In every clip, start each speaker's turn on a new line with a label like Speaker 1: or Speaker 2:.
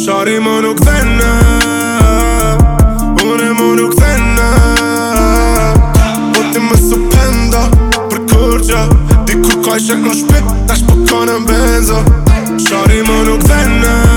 Speaker 1: Shari më nuk dhenë Unë më nuk dhenë Po ti më su penda Për kërgja Di ka i shek në shpit Tash po ka në benzo Shari më nuk dhenë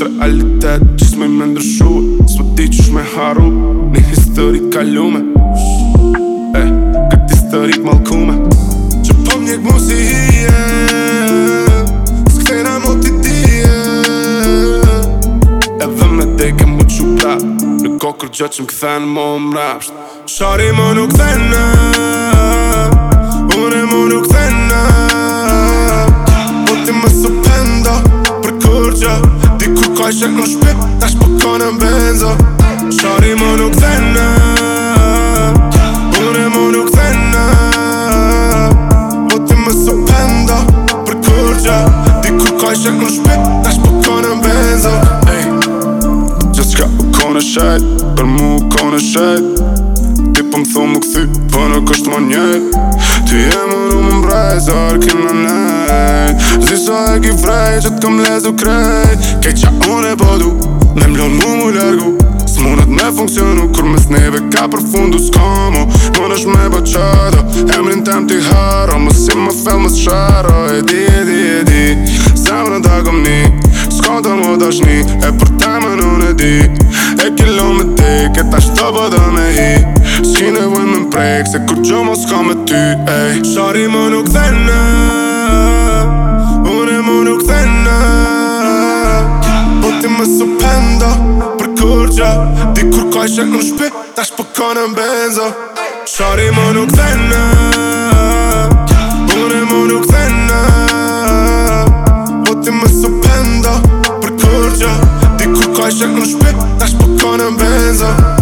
Speaker 1: është realitet që s'me me ndryshu S'po ti që shme haru një historit kalume E, këtë historit malkume Që po mjek mu si hije S'këtera ti E dhe me deke mu që pra Në kokër gjë që më këthen më rapsht Shari më nuk dhenë se kon shpit Nash po kone benzo Shari më nuk dhenë Une më nuk dhenë Po ti më së penda Për kur që Diku ka i se kon shpit Nash po kone mbenzo hey. Gjithë qka u kone shajt Për mu u kone shajt Ti pëm po thu më këthy Për po nuk është më njët Ti e më në më mbrajt Zarkin më nejt si sa e ki frej që t'kom lezu krej Kej qa unë e bodu, po Ne mlon mu mu lërgu S'munat me funksionu, kur mes neve ka për fundu s'komo Mën është me bëqado, emrin tem t'i haro Më si më fel më s'sharo, e di, e di, e di Se më në dagëm ni, s'ko të më dashni E për temën unë e di, e kilo me ti Këta shto bëdo me hi, s'ki nevoj me mprek Se kur gjo mos ka me ty, ej Shari më nuk dhe në nuk këthene Po ti më së penda Për kërgja Di kur ka ishe në shpi Ta shpë po ka në benzo Shari më nuk këthene Unë më nuk Po më Për Di kur ka ishe në shpi po në benzo